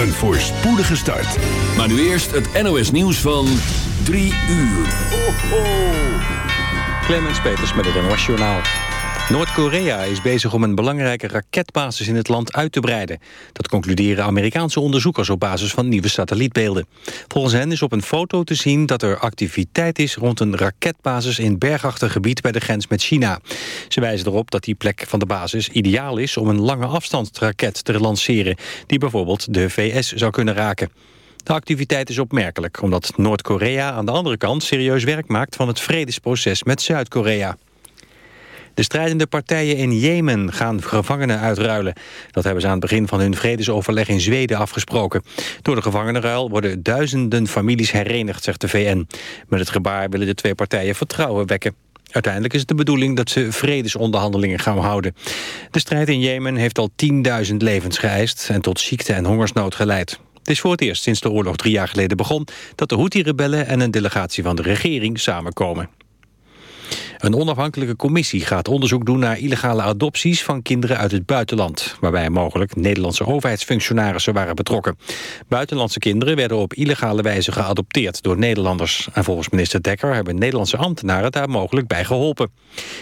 Een voorspoedige start. Maar nu eerst het NOS nieuws van 3 uur. Ho, ho. Clemens Peters met het NOS Journaal. Noord-Korea is bezig om een belangrijke raketbasis in het land uit te breiden. Dat concluderen Amerikaanse onderzoekers op basis van nieuwe satellietbeelden. Volgens hen is op een foto te zien dat er activiteit is rond een raketbasis in bergachtig gebied bij de grens met China. Ze wijzen erop dat die plek van de basis ideaal is om een lange afstandsraket te lanceren, die bijvoorbeeld de VS zou kunnen raken. De activiteit is opmerkelijk, omdat Noord-Korea aan de andere kant serieus werk maakt van het vredesproces met Zuid-Korea. De strijdende partijen in Jemen gaan gevangenen uitruilen. Dat hebben ze aan het begin van hun vredesoverleg in Zweden afgesproken. Door de gevangenenruil worden duizenden families herenigd, zegt de VN. Met het gebaar willen de twee partijen vertrouwen wekken. Uiteindelijk is het de bedoeling dat ze vredesonderhandelingen gaan houden. De strijd in Jemen heeft al 10.000 levens geëist en tot ziekte en hongersnood geleid. Het is voor het eerst sinds de oorlog drie jaar geleden begon... dat de Houthi-rebellen en een delegatie van de regering samenkomen. Een onafhankelijke commissie gaat onderzoek doen naar illegale adopties van kinderen uit het buitenland, waarbij mogelijk Nederlandse overheidsfunctionarissen waren betrokken. Buitenlandse kinderen werden op illegale wijze geadopteerd door Nederlanders. En volgens minister Dekker hebben Nederlandse ambtenaren daar mogelijk bij geholpen.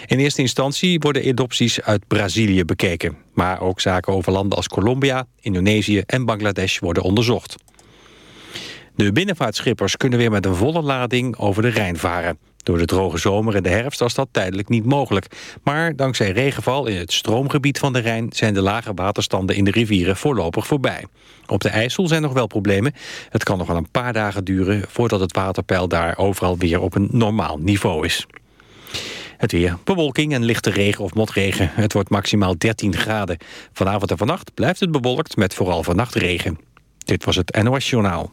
In eerste instantie worden adopties uit Brazilië bekeken. Maar ook zaken over landen als Colombia, Indonesië en Bangladesh worden onderzocht. De binnenvaartschippers kunnen weer met een volle lading over de Rijn varen. Door de droge zomer en de herfst was dat tijdelijk niet mogelijk. Maar dankzij regenval in het stroomgebied van de Rijn... zijn de lage waterstanden in de rivieren voorlopig voorbij. Op de IJssel zijn nog wel problemen. Het kan nog wel een paar dagen duren... voordat het waterpeil daar overal weer op een normaal niveau is. Het weer. Bewolking en lichte regen of motregen. Het wordt maximaal 13 graden. Vanavond en vannacht blijft het bewolkt met vooral vannacht regen. Dit was het NOS Journaal.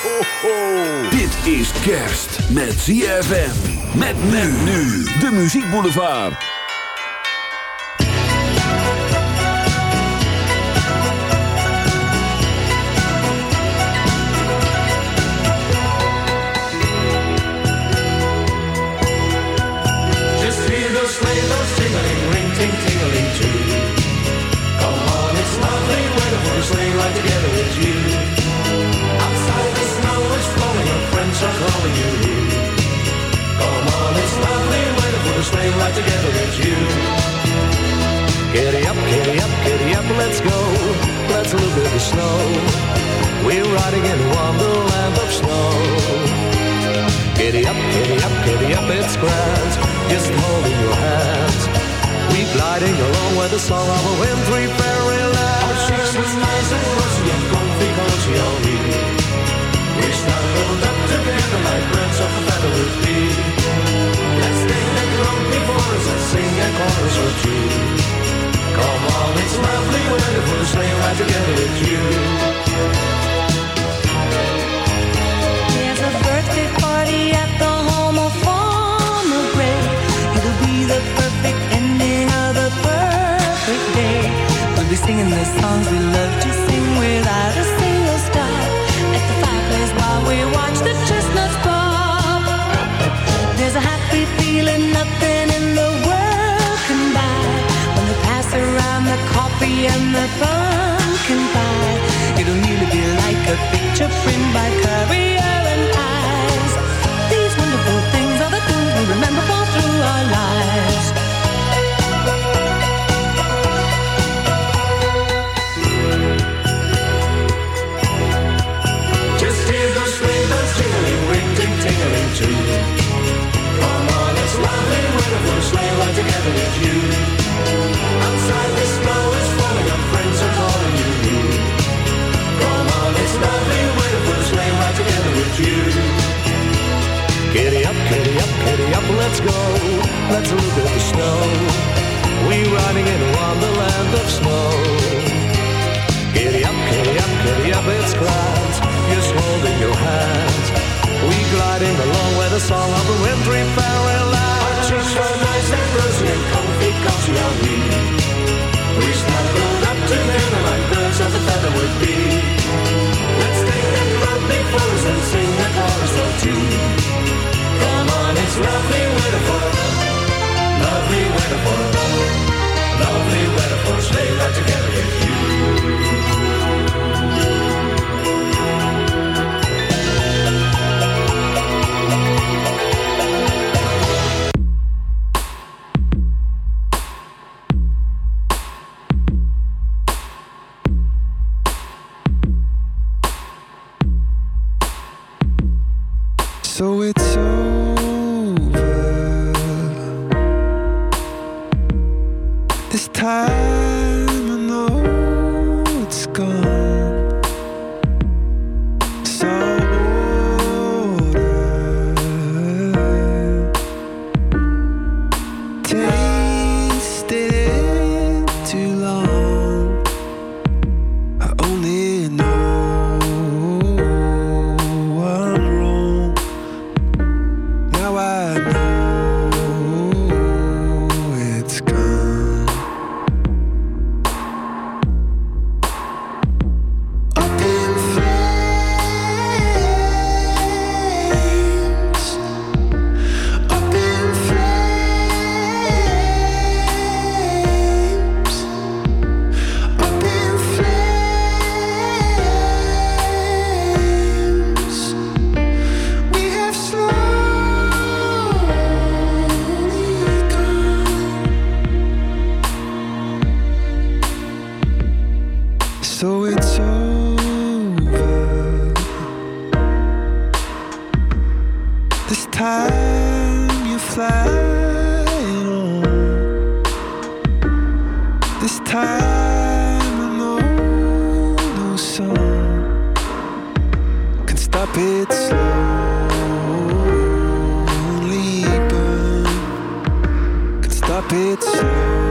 Ho. Dit is kerst met ZFM. Met men nu. De Muziek Boulevard. sleigh bells tingling, ring ting tingling too. are calling you here. Come on, it's lovely weather for the spring right together with you. Giddy up, giddy up, giddy up, let's go. Let's look at the snow. We're riding in a wonderland of snow. Giddy up, giddy up, giddy up, it's grand. Just holding your hands. We're gliding along with the song of a wintry fairyland. Oh, Our cheeks are nice and rosy and comfy, cozy, all here. We snuggled up together like birds of a feather would be. It's you.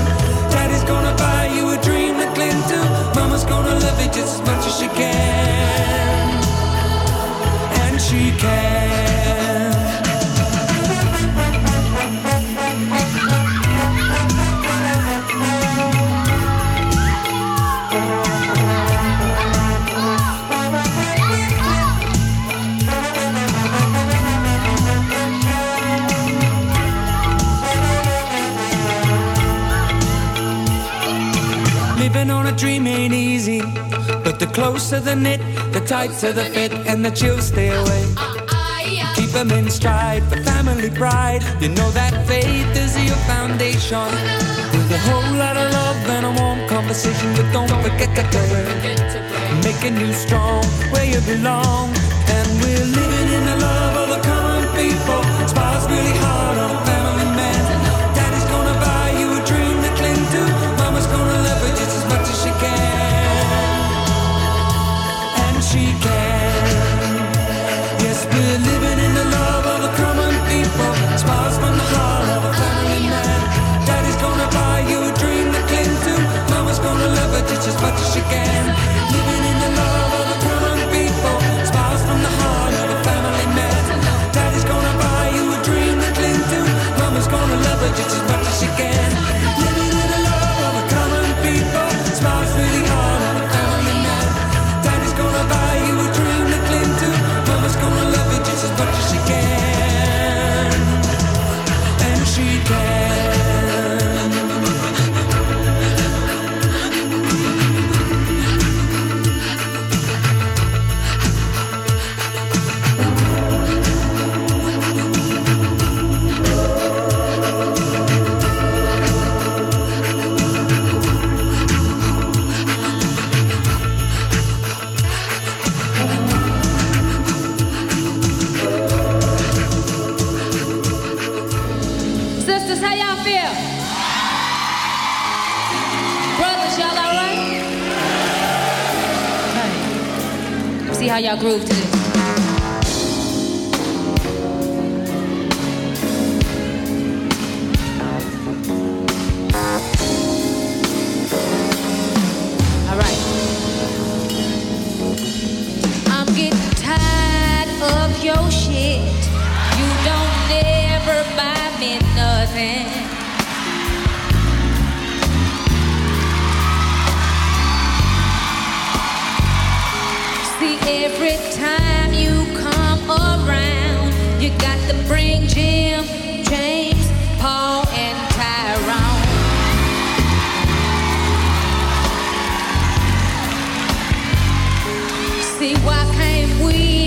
Gonna love you just as much as she can, and she can. The closer the knit, the tighter the fit, and the chills stay away. Keep them in stride for family pride. You know that faith is your foundation. With a whole lot of love and a warm conversation, but don't forget to pray. Making you strong where you belong. And we're living in the love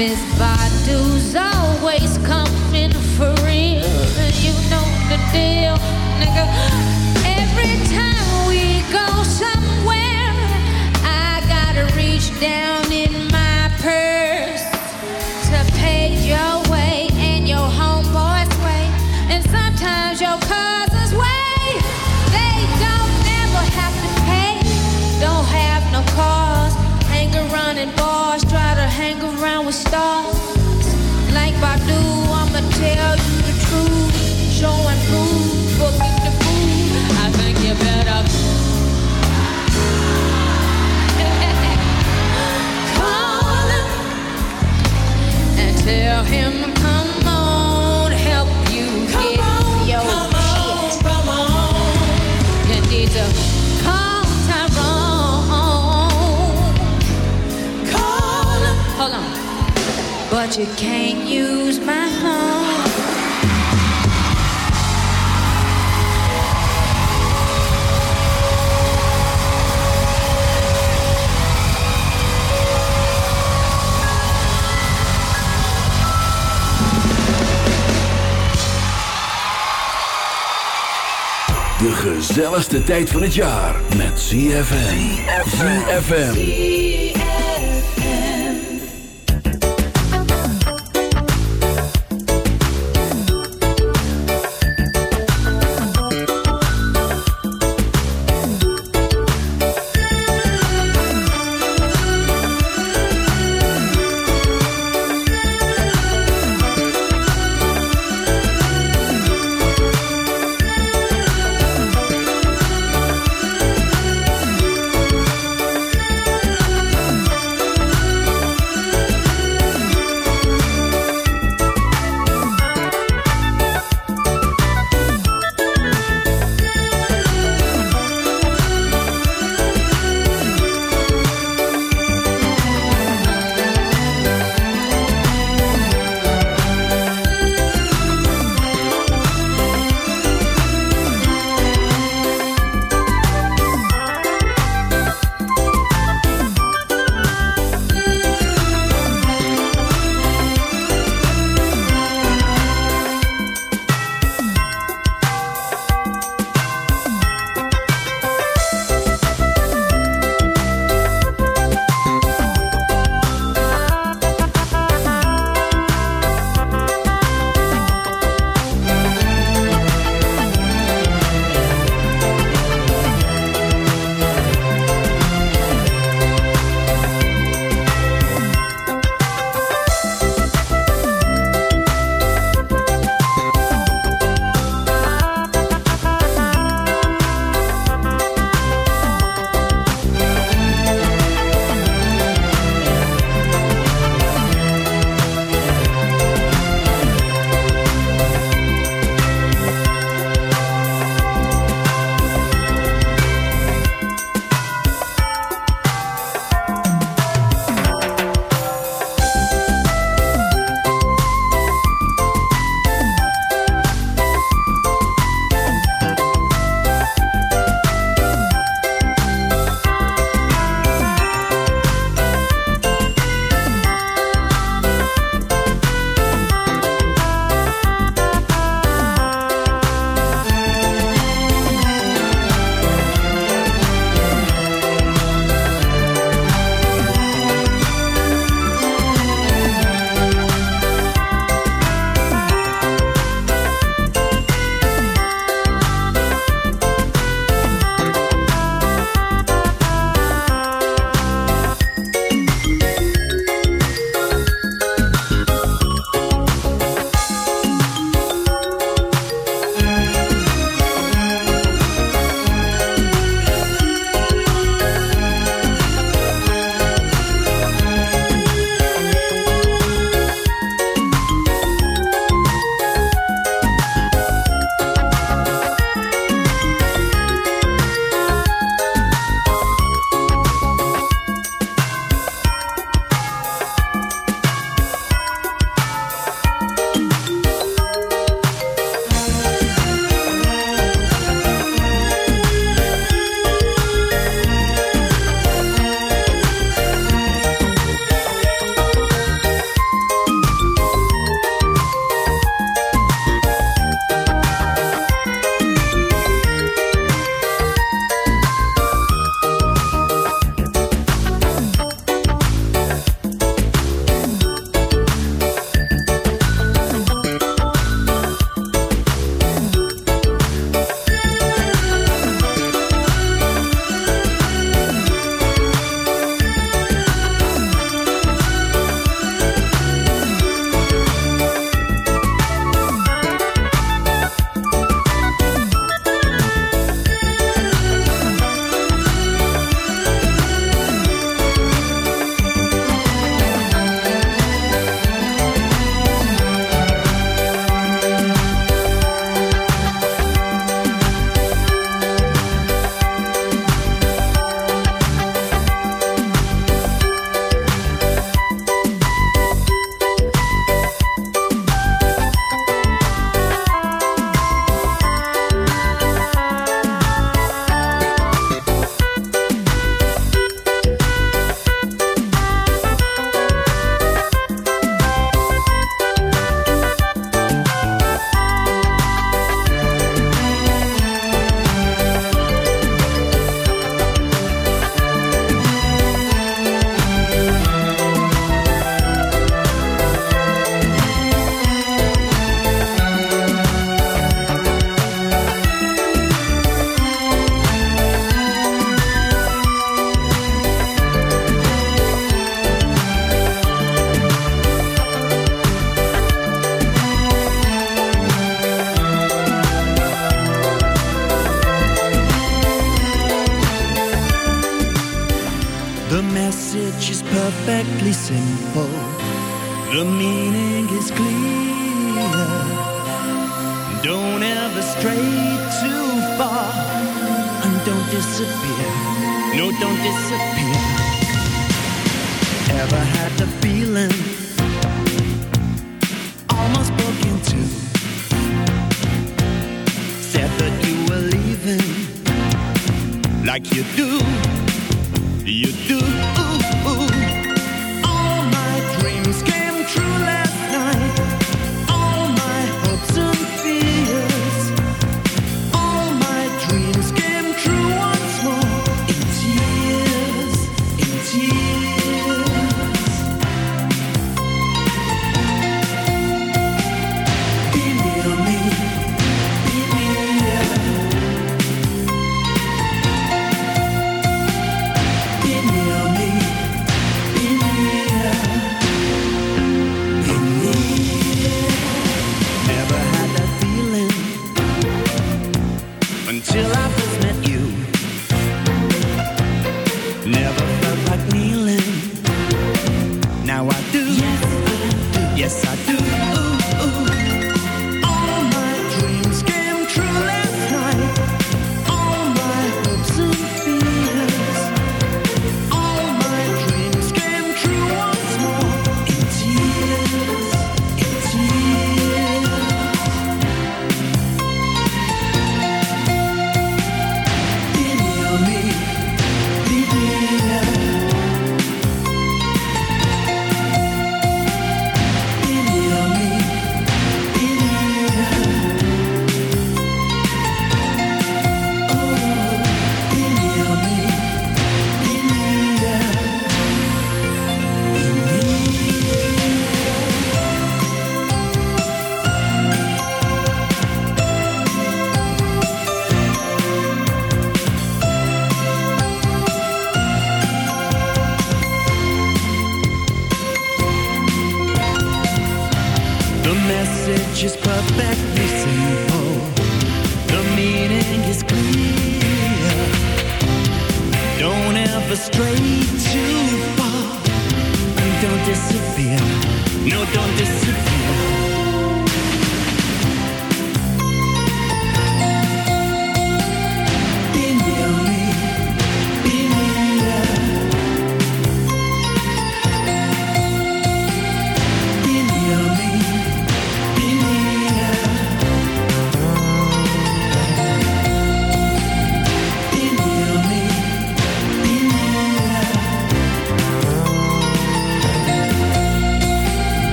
Miss Badu's Show and prove, booking the food. I think you better. Call him and tell him, come on, help you get your shit. You need to call Tyrone. Call him. Hold on. But you can't use my phone. Gezelligste tijd van het jaar met ZFM. ZFM.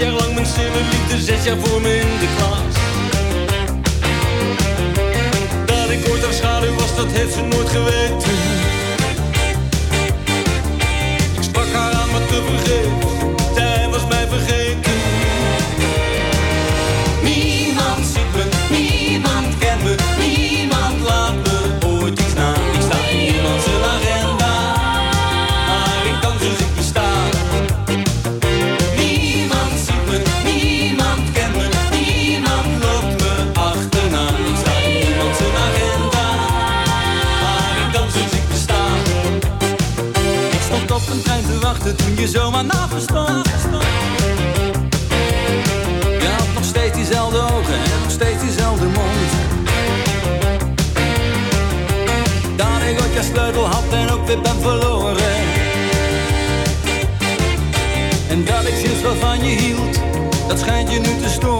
jaar lang mijn slimme liefde, zes jaar voor me in de klas. Dat ik ooit haar schaduw was, dat heeft ze nooit geweten. zomaar na verstand. Je had nog steeds diezelfde ogen en nog steeds diezelfde mond. Daar ik ook je sleutel had en ook weer ben verloren. En dat ik sinds wel van je hield, dat schijnt je nu te storen.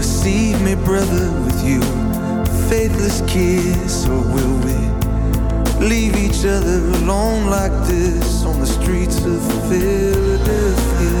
Receive me, brother, with you. Faithless kiss, or will we leave each other alone like this on the streets of Philadelphia?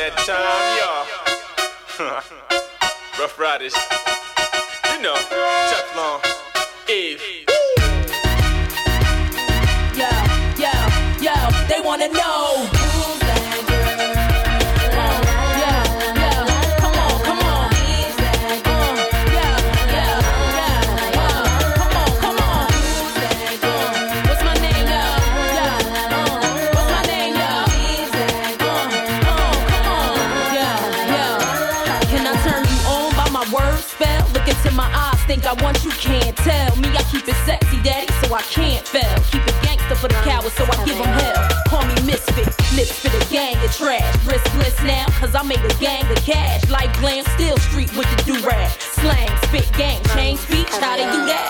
that time, y'all. Ruff Ryders. You know, Teflon. Eve. Yo, yo, yo, they wanna know. I give them hell. Call me misfit, lips for the gang of trash. Riskless now, cause I made a gang of cash. Like glam, still street with the do-rag. Slang, spit, gang, change speech, how they do that?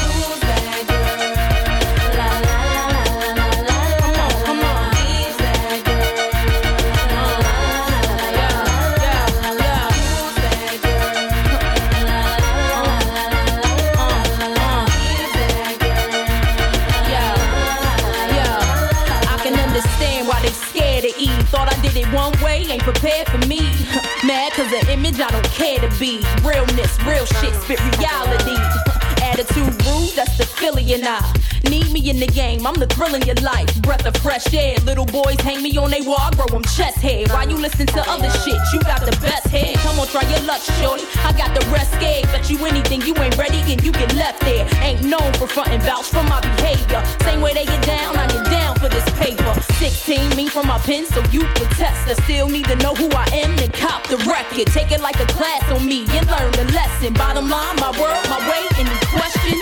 Image I don't care to be. Realness, real shit, spit reality. Attitude rude, that's the Philly and I. Need me in the game, I'm the thrill in your life. Breath of fresh air. Little boys hang me on they wall, I grow them chest hair. Why you listen to other shit? You got the best head. Come on, try your luck, shorty. I got the rest scared. Bet you anything, you ain't ready and you get left there. Ain't known for frontin' vouch for my behavior. Same way they get down, I get down for this paper. 16, me from my pen, so you can test. I still need to know who I am, cop. Take it like a class on me and learn the lesson. Bottom line, my world, my way, any question?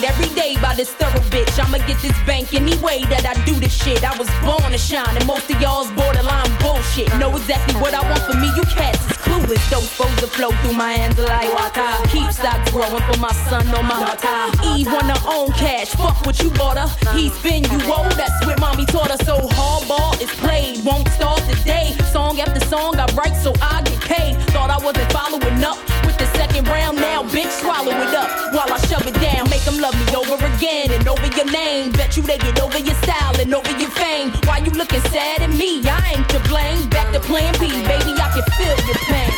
Every day by this thorough bitch. I'ma get this bank any way that I shit. I was born to shine, and most of y'all's borderline bullshit. Know exactly what I want for me, you cats is clueless. Don't that flow through my hands like water. Keep stocks growing for my son on my water. Eve her own cash, fuck what you bought her. He's been you old, that's what mommy taught her. So hardball is played, won't start today. Song after song I write so I get paid. Thought I wasn't following up with the second round, now bitch swallow it up while I shove it down. Make them love me over again and over your name. Bet you they get over your and over your fame. Why you looking sad at me? I ain't to blame. Back to plan B, baby, I can feel your pain.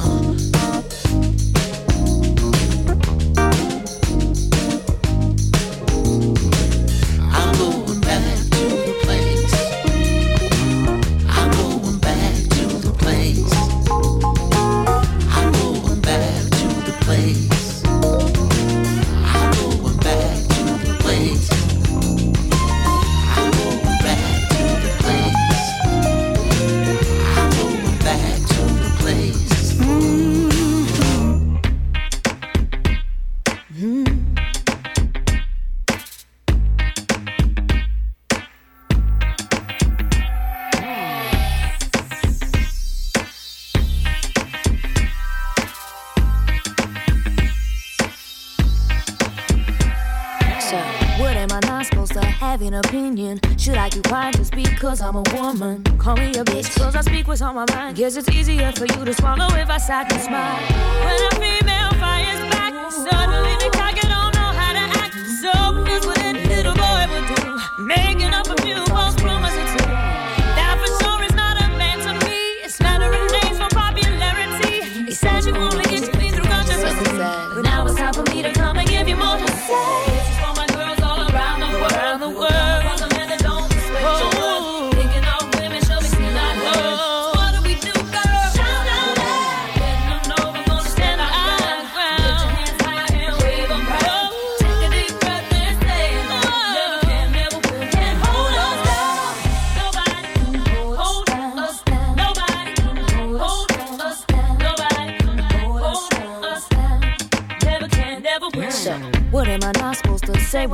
On my mind. Guess it's easier for you to swallow if I sat and smile. When female